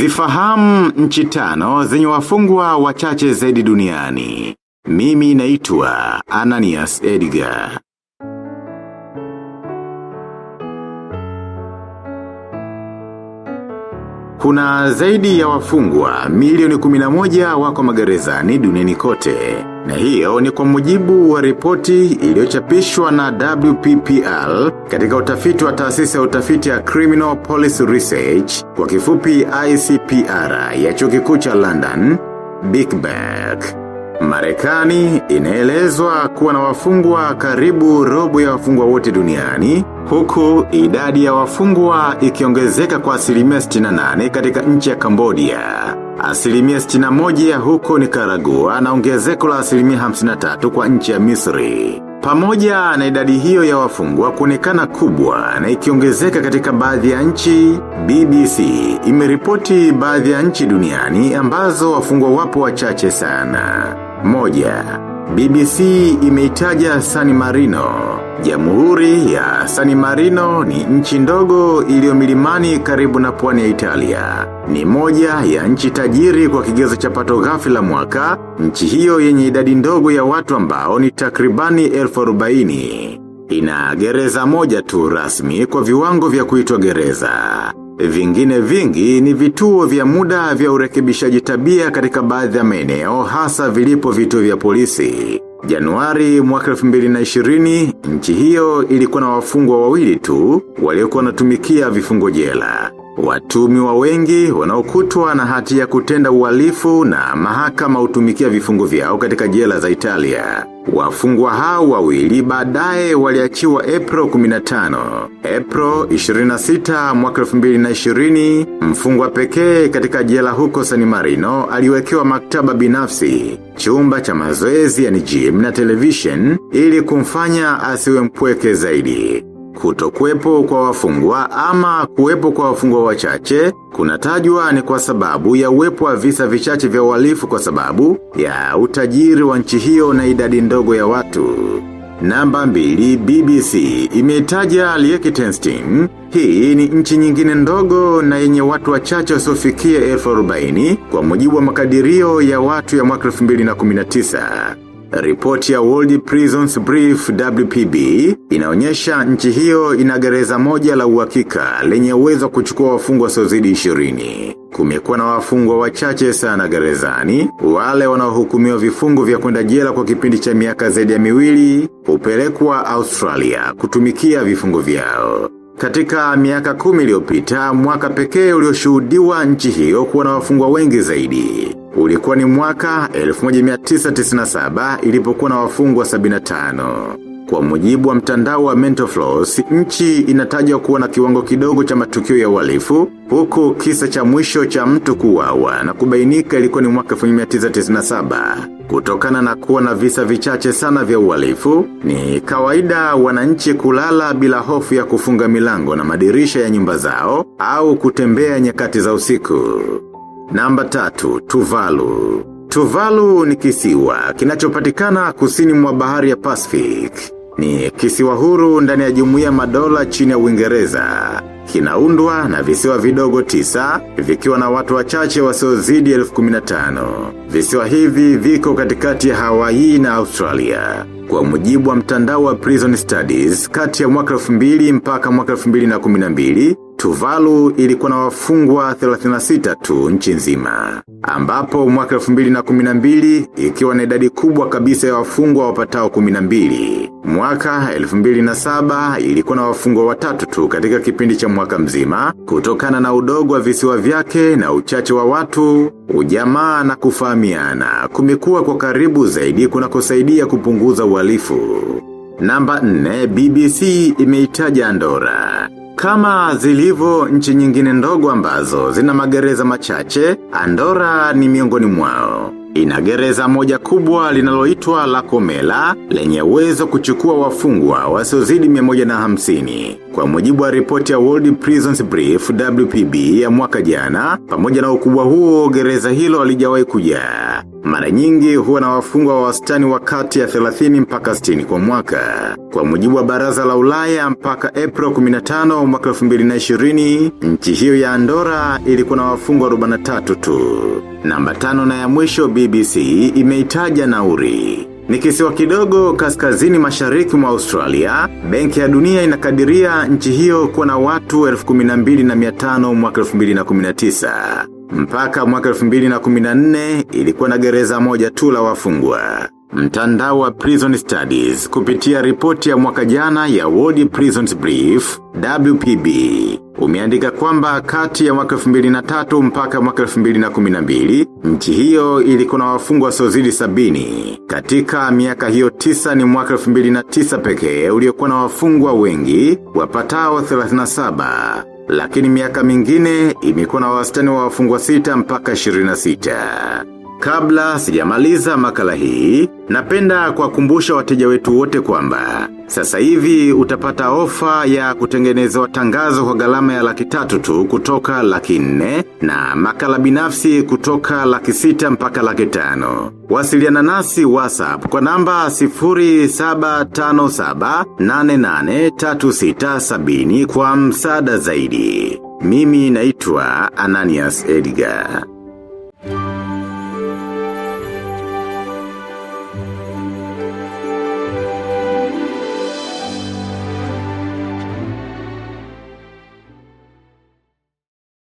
Zifahamu nchi tano zenye wafungwa wachache zaidi duniani. Mimi naitwa Ananias Edgar. Kuna zaidi ya wafungwa milioni 11 wako magerezani duniani kote. Na hiyo ni kwa mujibu wa ripoti iliyochapishwa na WPPL katika utafiti wa taasisi ya utafiti ya Criminal Policy Research kwa kifupi ICPR ya chuo kikuu cha London, Big Bang. Marekani inaelezwa kuwa na wafungwa karibu robo ya wafungwa wote duniani, huku idadi ya wafungwa ikiongezeka kwa asilimia 68 katika nchi ya Cambodia. Asilimia 61 huko ni Karagua na ongezeko la asilimia 53 kwa nchi ya Misri. Pamoja na idadi hiyo ya wafungwa kuonekana kubwa na ikiongezeka katika baadhi ya nchi, BBC imeripoti baadhi ya nchi duniani ambazo wafungwa wapo wachache sana. Moja, BBC imeitaja San Marino. Jamhuri ya San Marino ni nchi ndogo iliyo milimani karibu na pwani ya Italia. Ni moja ya nchi tajiri kwa kigezo cha pato ghafi la mwaka, nchi hiyo yenye idadi ndogo ya watu ambao ni takribani elfu arobaini. Ina gereza moja tu rasmi kwa viwango vya kuitwa gereza. Vingine vingi ni vituo vya muda vya urekebishaji tabia katika baadhi ya maeneo hasa vilipo vituo vya polisi. Januari mwaka 2020 nchi hiyo ilikuwa na wafungwa wawili tu waliokuwa wanatumikia vifungo jela. Watumiwa wengi wanaokutwa na hati ya kutenda uhalifu na mahakama utumikia vifungo vyao katika jela za Italia. Wafungwa hao wawili baadaye waliachiwa April 15. April 26 mwaka 2020 mfungwa pekee katika jela huko San Marino aliwekewa maktaba binafsi, chumba cha mazoezi yani gym na television ili kumfanya asiwe mpweke zaidi. Kutokuwepo kwa wafungwa ama kuwepo kwa wafungwa wachache, kunatajwa ni kwa sababu ya uwepo wa visa vichache vya uhalifu kwa sababu ya utajiri wa nchi hiyo na idadi ndogo ya watu. Namba mbili BBC imeitaja Liechtenstein. Hii ni nchi nyingine ndogo na yenye watu wachache wasiofikia elfu arobaini kwa mujibu wa makadirio ya watu ya mwaka 2019. Ripoti ya World Prisons Brief WPB inaonyesha nchi hiyo ina gereza moja la uhakika lenye uwezo kuchukua wafungwa sozidi 20. Kumekuwa na wafungwa wachache sana gerezani, wale wanaohukumiwa vifungo vya kwenda jela kwa kipindi cha miaka zaidi ya miwili, hupelekwa Australia kutumikia vifungo vyao. Katika miaka kumi iliyopita mwaka pekee ulioshuhudiwa nchi hiyo kuwa na wafungwa wengi zaidi. Ulikuwa ni mwaka 1997 ilipokuwa na wafungwa 75. Kwa mujibu wa mtandao wa Mental Floss, nchi inatajwa kuwa na kiwango kidogo cha matukio ya uhalifu, huku kisa cha mwisho cha mtu kuwawa na kubainika ilikuwa ni mwaka 1997. Kutokana na kuwa na visa vichache sana vya uhalifu, ni kawaida wananchi kulala bila hofu ya kufunga milango na madirisha ya nyumba zao au kutembea nyakati za usiku. Namba tatu, Tuvalu. Tuvalu ni kisiwa, kinachopatikana kusini mwa bahari ya Pacific. Ni kisiwa huru ndani ya jumuiya madola chini ya uingereza. Kinaundwa na visiwa vidogo tisa, vikiwa na watu wachache wasiozidi elfu kuminatano. Visiwa hivi viko katikati ya Hawaii na Australia. Kwa mujibu wa mtandao wa Prison Studies, kati ya mwaka 2000 mpaka mwaka 2012, Tuvalu ilikuwa na wafungwa 36 tu nchi nzima. Ambapo mwaka 2012 ikiwa na idadi kubwa kabisa ya wafungwa wapatao 12. Mwaka 2007 ilikuwa na wafungwa watatu tu katika kipindi cha mwaka mzima, kutokana na udogo wa visiwa vyake na uchache wa watu, ujamaa na kufahamiana, kumekuwa kwa karibu zaidi kunakosaidia kupunguza uhalifu. Namba 4 BBC imeitaja Andora. Kama zilivyo nchi nyingine ndogo ambazo zina magereza machache, Andora ni miongoni mwao. Ina gereza moja kubwa linaloitwa La Comela, lenye uwezo kuchukua wafungwa wasiozidi 150. Kwa mujibu wa ripoti ya World Prisons Brief WPB ya mwaka jana, pamoja na ukubwa huo gereza hilo halijawahi kujaa. Mara nyingi huwa na wafungwa wa wastani wakati ya 30 mpaka 60 kwa mwaka. Kwa mujibu wa baraza la ulaya mpaka April 15 mwaka 2020, nchi hiyo ya Andora ilikuwa na wafungwa 43 tu. Namba tano na ya mwisho BBC imeitaja nauri. Ni kisiwa kidogo kaskazini mashariki mwa Australia, benki ya dunia inakadiria nchi hiyo kuwa na watu 12,500 mwaka 2019. Mpaka mwaka 2014 ilikuwa na gereza moja tu la wafungwa. Mtandao wa Prison Studies kupitia ripoti ya mwaka jana ya World Prisons Brief, WPB, umeandika kwamba kati ya mwaka 2003 mpaka mwaka 2012, nchi hiyo ilikuwa na wafungwa wasiozidi sabini. Katika miaka hiyo tisa ni mwaka 2009 pekee uliokuwa na wafungwa wengi, wapatao 37. Lakini miaka mingine imekuwa na wastani wa wafungwa sita mpaka 26. Kabla sijamaliza makala hii, napenda kwa kumbusha wateja wetu wote kwamba. Sasa hivi utapata ofa ya kutengeneza tangazo kwa gharama ya laki tatu tu kutoka laki nne na makala binafsi kutoka laki sita mpaka laki tano. Wasiliana nasi WhatsApp kwa namba 0757883670 kwa msaada zaidi. Mimi naitwa Ananias Edgar.